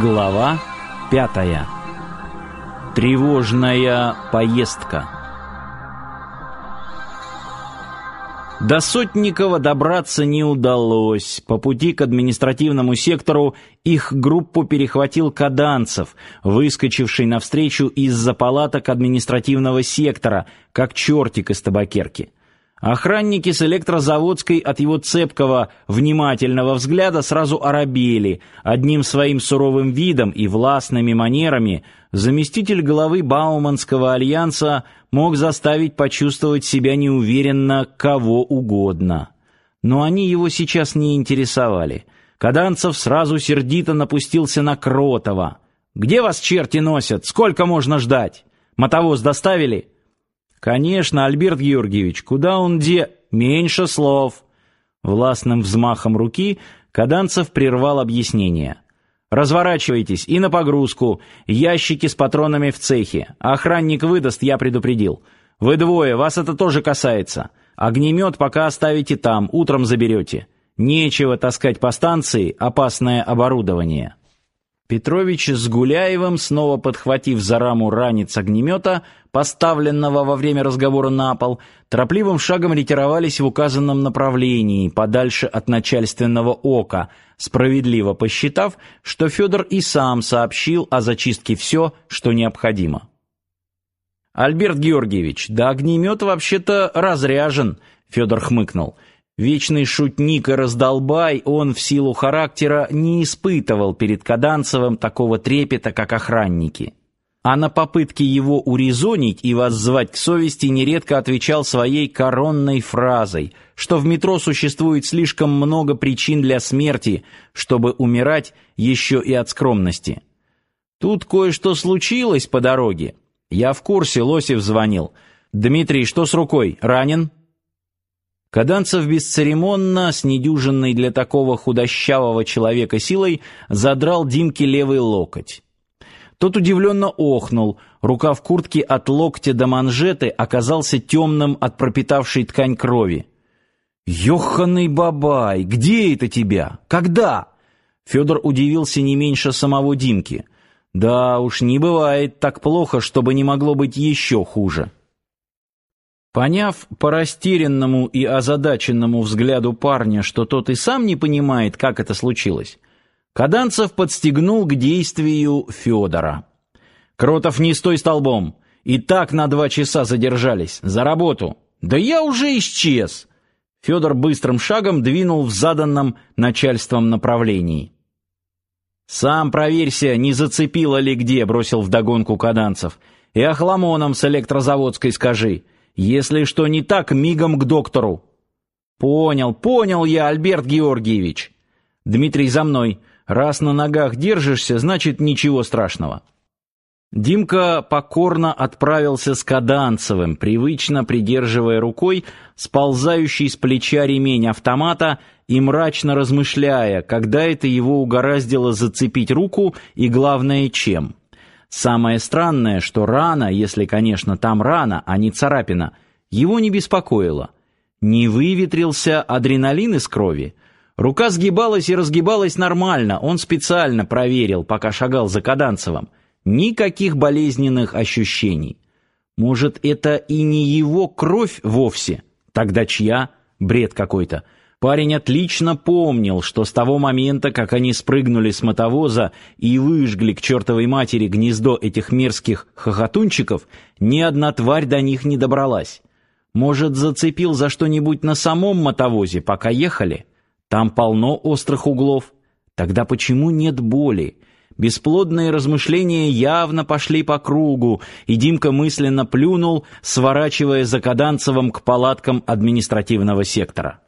Глава пятая. Тревожная поездка. До Сотникова добраться не удалось. По пути к административному сектору их группу перехватил Каданцев, выскочивший навстречу из-за палаток административного сектора, как чертик из табакерки. Охранники с электрозаводской от его цепкого, внимательного взгляда сразу оробели. Одним своим суровым видом и властными манерами заместитель главы Бауманского альянса мог заставить почувствовать себя неуверенно кого угодно. Но они его сейчас не интересовали. Каданцев сразу сердито напустился на Кротова. «Где вас черти носят? Сколько можно ждать? Мотовоз доставили?» Конечно, Альберт Георгиевич, куда он де? Меньше слов. Властным взмахом руки Каданцев прервал объяснение. Разворачивайтесь и на погрузку. Ящики с патронами в цехе. Охранник выдаст, я предупредил. Вы двое, вас это тоже касается. Огнемет пока оставите там, утром заберете. Нечего таскать по станции опасное оборудование. Петрович с Гуляевым, снова подхватив за раму ранец огнемета, поставленного во время разговора на пол, торопливым шагом ретировались в указанном направлении, подальше от начальственного ока, справедливо посчитав, что Федор и сам сообщил о зачистке все, что необходимо. «Альберт Георгиевич, да огнемет вообще-то разряжен», — Федор хмыкнул, — Вечный шутник и раздолбай, он в силу характера не испытывал перед Каданцевым такого трепета, как охранники. А на попытки его урезонить и воззвать к совести нередко отвечал своей коронной фразой, что в метро существует слишком много причин для смерти, чтобы умирать еще и от скромности. Тут кое-что случилось по дороге. Я в курсе, Лосев звонил. Дмитрий, что с рукой? Ранен? Каданцев бесцеремонно, с недюжинной для такого худощавого человека силой, задрал Димке левый локоть. Тот удивленно охнул, рука в куртке от локтя до манжеты оказался темным от пропитавшей ткань крови. «Ёханый бабай, где это тебя? Когда?» Федор удивился не меньше самого Димки. «Да уж, не бывает так плохо, чтобы не могло быть еще хуже». Поняв по растерянному и озадаченному взгляду парня, что тот и сам не понимает, как это случилось, Каданцев подстегнул к действию Федора. «Кротов, не стой столбом! И так на два часа задержались. За работу! Да я уже исчез!» Федор быстрым шагом двинул в заданном начальством направлении. «Сам проверься, не зацепило ли где», — бросил вдогонку Каданцев. «И охламоном с электрозаводской скажи». Если что не так, мигом к доктору. Понял, понял я, Альберт Георгиевич. Дмитрий, за мной. Раз на ногах держишься, значит ничего страшного. Димка покорно отправился с Каданцевым, привычно придерживая рукой сползающий с плеча ремень автомата и мрачно размышляя, когда это его угораздило зацепить руку и, главное, чем. Самое странное, что рана, если, конечно, там рана, а не царапина, его не беспокоила. Не выветрился адреналин из крови. Рука сгибалась и разгибалась нормально, он специально проверил, пока шагал за Каданцевым. Никаких болезненных ощущений. Может, это и не его кровь вовсе? Тогда чья? Бред какой-то. Парень отлично помнил, что с того момента, как они спрыгнули с мотовоза и выжгли к чертовой матери гнездо этих мерзких хохотунчиков, ни одна тварь до них не добралась. Может, зацепил за что-нибудь на самом мотовозе, пока ехали? Там полно острых углов. Тогда почему нет боли? Бесплодные размышления явно пошли по кругу, и Димка мысленно плюнул, сворачивая за Каданцевым к палаткам административного сектора.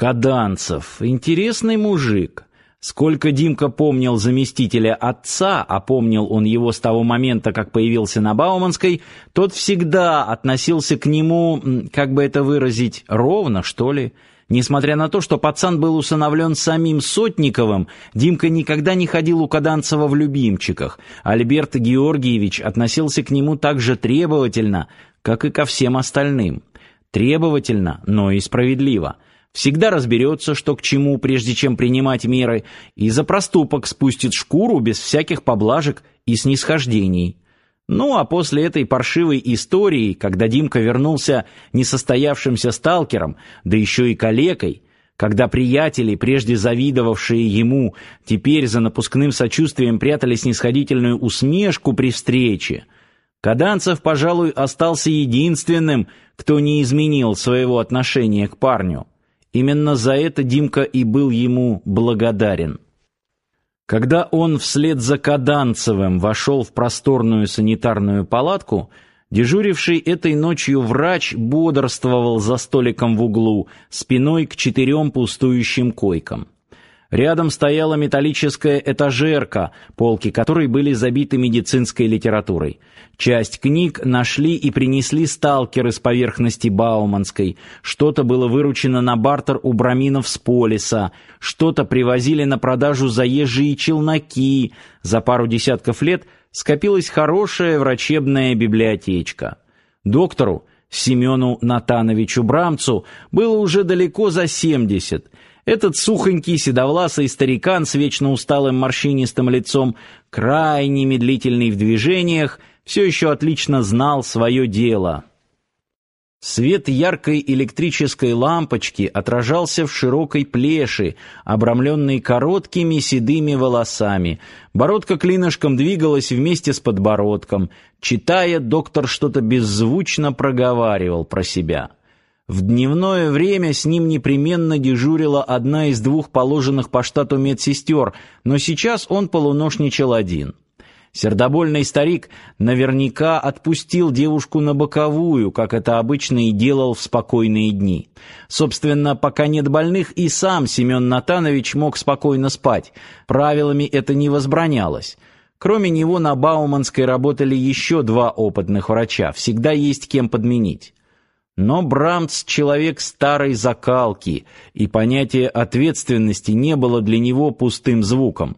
Каданцев, интересный мужик. Сколько Димка помнил заместителя отца, а помнил он его с того момента, как появился на Бауманской, тот всегда относился к нему, как бы это выразить, ровно, что ли. Несмотря на то, что пацан был усыновлен самим Сотниковым, Димка никогда не ходил у Каданцева в любимчиках. Альберт Георгиевич относился к нему так же требовательно, как и ко всем остальным. Требовательно, но и справедливо – всегда разберется, что к чему, прежде чем принимать меры, и за проступок спустит шкуру без всяких поблажек и снисхождений. Ну, а после этой паршивой истории, когда Димка вернулся несостоявшимся сталкером, да еще и калекой, когда приятели, прежде завидовавшие ему, теперь за напускным сочувствием прятали снисходительную усмешку при встрече, Каданцев, пожалуй, остался единственным, кто не изменил своего отношения к парню. Именно за это Димка и был ему благодарен. Когда он вслед за Каданцевым вошел в просторную санитарную палатку, дежуривший этой ночью врач бодрствовал за столиком в углу, спиной к четырем пустующим койкам. Рядом стояла металлическая этажерка, полки которой были забиты медицинской литературой. Часть книг нашли и принесли сталкеры с поверхности Бауманской. Что-то было выручено на бартер у браминов с полиса, что-то привозили на продажу заезжие челноки. За пару десятков лет скопилась хорошая врачебная библиотечка. Доктору Семену Натановичу Брамцу было уже далеко за семьдесят. Этот сухонький седовласый старикан с вечно усталым морщинистым лицом, крайне медлительный в движениях, все еще отлично знал свое дело. Свет яркой электрической лампочки отражался в широкой плеши, обрамленной короткими седыми волосами. Бородка клинышком двигалась вместе с подбородком. Читая, доктор что-то беззвучно проговаривал про себя. В дневное время с ним непременно дежурила одна из двух положенных по штату медсестер, но сейчас он полуношничал один. Сердобольный старик наверняка отпустил девушку на боковую, как это обычно и делал в спокойные дни. Собственно, пока нет больных, и сам Семен Натанович мог спокойно спать. Правилами это не возбранялось. Кроме него на Бауманской работали еще два опытных врача. Всегда есть кем подменить. Но Брамц человек старой закалки, и понятие ответственности не было для него пустым звуком.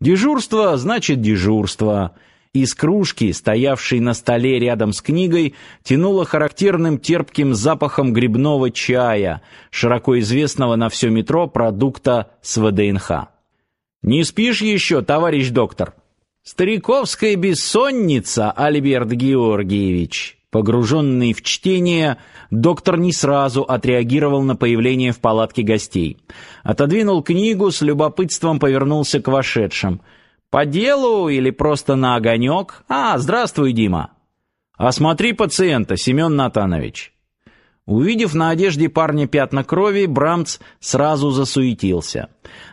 Дежурство значит дежурство. Из кружки, стоявшей на столе рядом с книгой, тянуло характерным терпким запахом грибного чая, широко известного на все метро продукта с ВДНХ. «Не спишь еще, товарищ доктор?» «Стариковская бессонница, Альберт Георгиевич», Погруженный в чтение, доктор не сразу отреагировал на появление в палатке гостей. Отодвинул книгу, с любопытством повернулся к вошедшим. «По делу или просто на огонек? А, здравствуй, Дима!» «Осмотри пациента, Семен Натанович!» Увидев на одежде парня пятна крови, Брамц сразу засуетился.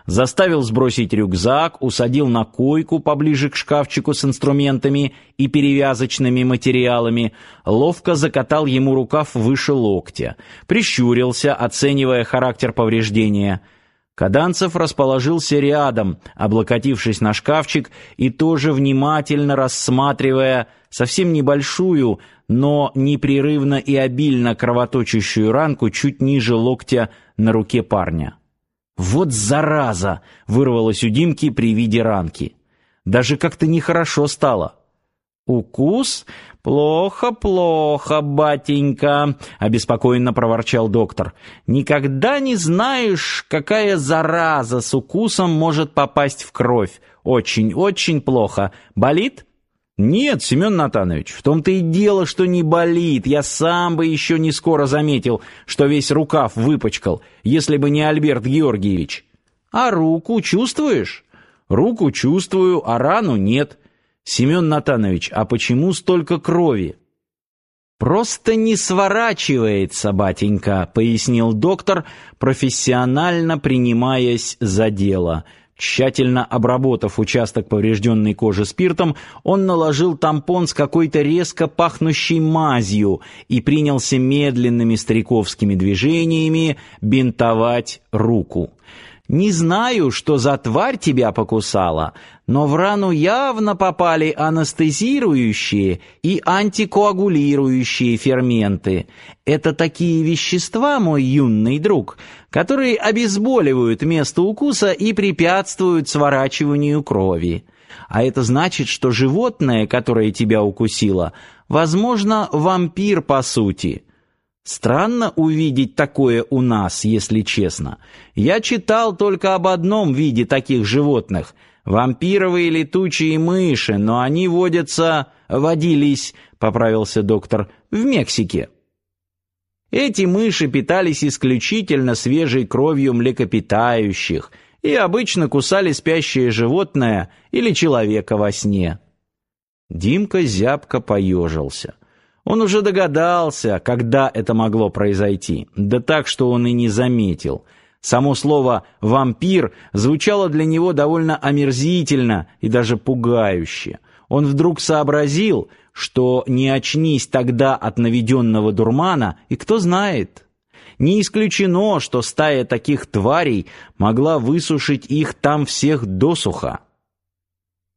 Заставил сбросить рюкзак, усадил на койку поближе к шкафчику с инструментами и перевязочными материалами, ловко закатал ему рукав выше локтя, прищурился, оценивая характер повреждения – Каданцев расположился рядом, облокотившись на шкафчик и тоже внимательно рассматривая совсем небольшую, но непрерывно и обильно кровоточащую ранку чуть ниже локтя на руке парня. «Вот зараза!» — вырвалось у Димки при виде ранки. Даже как-то нехорошо стало. «Укус? Плохо, плохо, батенька», — обеспокоенно проворчал доктор. «Никогда не знаешь, какая зараза с укусом может попасть в кровь. Очень, очень плохо. Болит?» «Нет, Семен Натанович, в том-то и дело, что не болит. Я сам бы еще не скоро заметил, что весь рукав выпачкал, если бы не Альберт Георгиевич». «А руку чувствуешь?» «Руку чувствую, а рану нет». Семен Натанович, а почему столько крови? Просто не сворачивается, батенька, пояснил доктор, профессионально принимаясь за дело. Тщательно обработав участок поврежденной кожи спиртом, он наложил тампон с какой-то резко пахнущей мазью и принялся медленными стариковскими движениями бинтовать руку. Не знаю, что за тварь тебя покусала, но в рану явно попали анестезирующие и антикоагулирующие ферменты. Это такие вещества, мой юный друг, которые обезболивают место укуса и препятствуют сворачиванию крови. А это значит, что животное, которое тебя укусило, возможно, вампир по сути. Странно увидеть такое у нас, если честно. Я читал только об одном виде таких животных — вампировые летучие мыши, но они водятся... водились, — поправился доктор, — в Мексике. Эти мыши питались исключительно свежей кровью млекопитающих и обычно кусали спящее животное или человека во сне. Димка зябко поежился. Он уже догадался, когда это могло произойти, да так, что он и не заметил. Само слово «вампир» звучало для него довольно омерзительно и даже пугающе. Он вдруг сообразил, что не очнись тогда от наведенного дурмана, и кто знает... Не исключено, что стая таких тварей могла высушить их там всех досуха.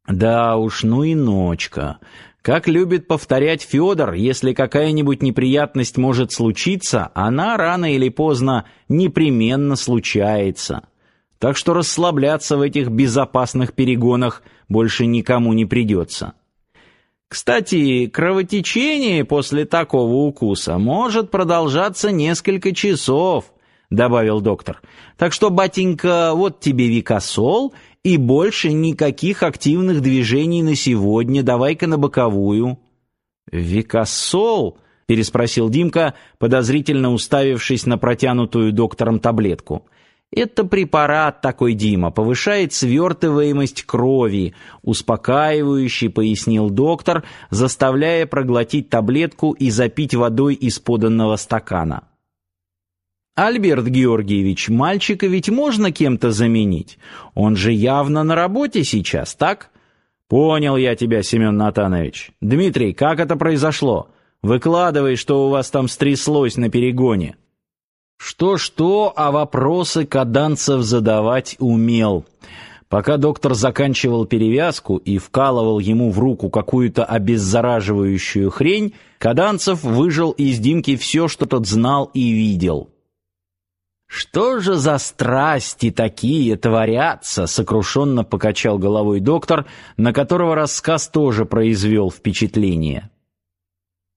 Да уж, ну и ночка. Как любит повторять Федор, если какая-нибудь неприятность может случиться, она рано или поздно непременно случается. Так что расслабляться в этих безопасных перегонах больше никому не придется. Кстати, кровотечение после такого укуса может продолжаться несколько часов, добавил доктор. Так что, батенька, вот тебе викосол и больше никаких активных движений на сегодня. Давай-ка на боковую. Викосол? переспросил Димка, подозрительно уставившись на протянутую доктором таблетку. Это препарат такой, Дима, повышает свертываемость крови, успокаивающий, пояснил доктор, заставляя проглотить таблетку и запить водой из поданного стакана. Альберт Георгиевич, мальчика ведь можно кем-то заменить. Он же явно на работе сейчас, так? Понял я тебя, Семен Натанович. Дмитрий, как это произошло? Выкладывай, что у вас там стряслось на перегоне. Что-что, а вопросы Каданцев задавать умел. Пока доктор заканчивал перевязку и вкалывал ему в руку какую-то обеззараживающую хрень, Каданцев выжил из Димки все, что тот знал и видел. Что же за страсти такие творятся, сокрушенно покачал головой доктор, на которого рассказ тоже произвел впечатление.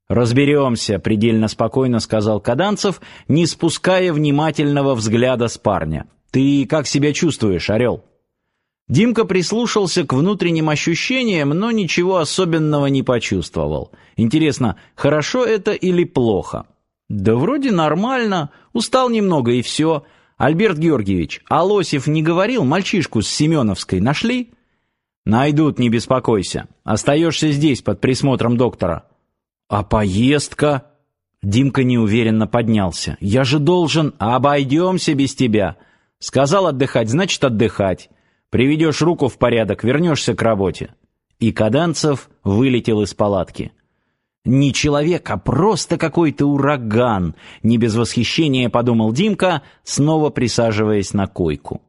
Разберемся, предельно спокойно сказал Каданцев, не спуская внимательного взгляда с парня. Ты как себя чувствуешь, орел?» Димка прислушался к внутренним ощущениям, но ничего особенного не почувствовал. Интересно, хорошо это или плохо? Да вроде нормально, устал немного и все. Альберт Георгиевич, а Лосев не говорил, мальчишку с Семеновской нашли? Найдут, не беспокойся. Остаешься здесь под присмотром доктора. А поездка? Димка неуверенно поднялся. Я же должен, обойдемся без тебя. Сказал отдыхать, значит отдыхать. Приведешь руку в порядок, вернешься к работе. И Каданцев вылетел из палатки. Не человек, а просто какой-то ураган, не без восхищения подумал Димка, снова присаживаясь на койку.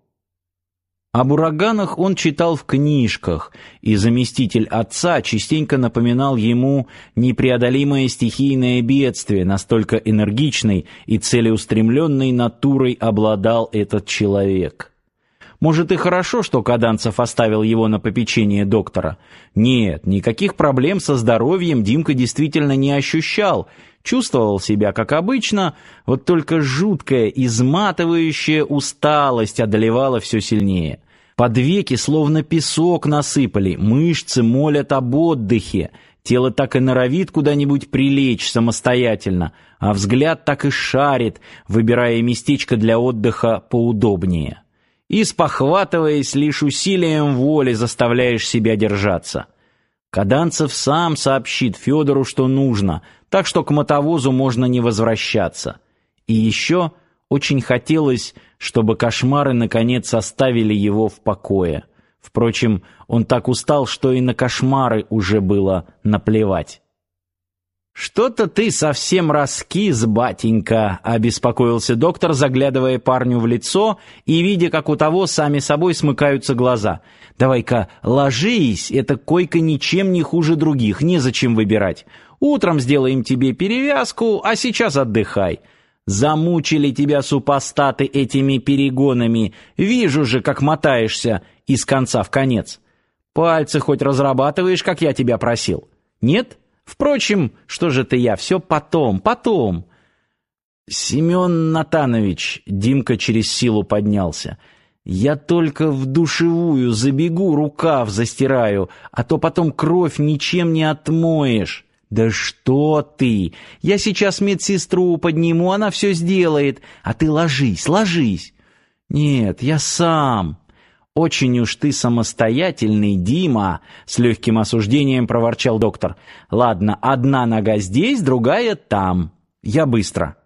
Об ураганах он читал в книжках, и заместитель отца частенько напоминал ему непреодолимое стихийное бедствие, настолько энергичной и целеустремленной натурой обладал этот человек. Может и хорошо, что Каданцев оставил его на попечение доктора. Нет, никаких проблем со здоровьем Димка действительно не ощущал. Чувствовал себя как обычно, вот только жуткая, изматывающая усталость одолевала все сильнее. Под веки словно песок насыпали, мышцы молят об отдыхе. Тело так и норовит куда-нибудь прилечь самостоятельно, а взгляд так и шарит, выбирая местечко для отдыха поудобнее и, спохватываясь, лишь усилием воли заставляешь себя держаться. Каданцев сам сообщит Федору, что нужно, так что к мотовозу можно не возвращаться. И еще очень хотелось, чтобы кошмары наконец оставили его в покое. Впрочем, он так устал, что и на кошмары уже было наплевать. «Что-то ты совсем раскис, батенька», — обеспокоился доктор, заглядывая парню в лицо и видя, как у того сами собой смыкаются глаза. «Давай-ка ложись, эта койка ничем не хуже других, незачем выбирать. Утром сделаем тебе перевязку, а сейчас отдыхай. Замучили тебя супостаты этими перегонами, вижу же, как мотаешься из конца в конец. Пальцы хоть разрабатываешь, как я тебя просил? Нет?» Впрочем, что же ты я, все потом, потом. Семен Натанович, Димка через силу поднялся. Я только в душевую забегу, рукав застираю, а то потом кровь ничем не отмоешь. Да что ты? Я сейчас медсестру подниму, она все сделает, а ты ложись, ложись. Нет, я сам. «Очень уж ты самостоятельный, Дима!» — с легким осуждением проворчал доктор. «Ладно, одна нога здесь, другая там. Я быстро».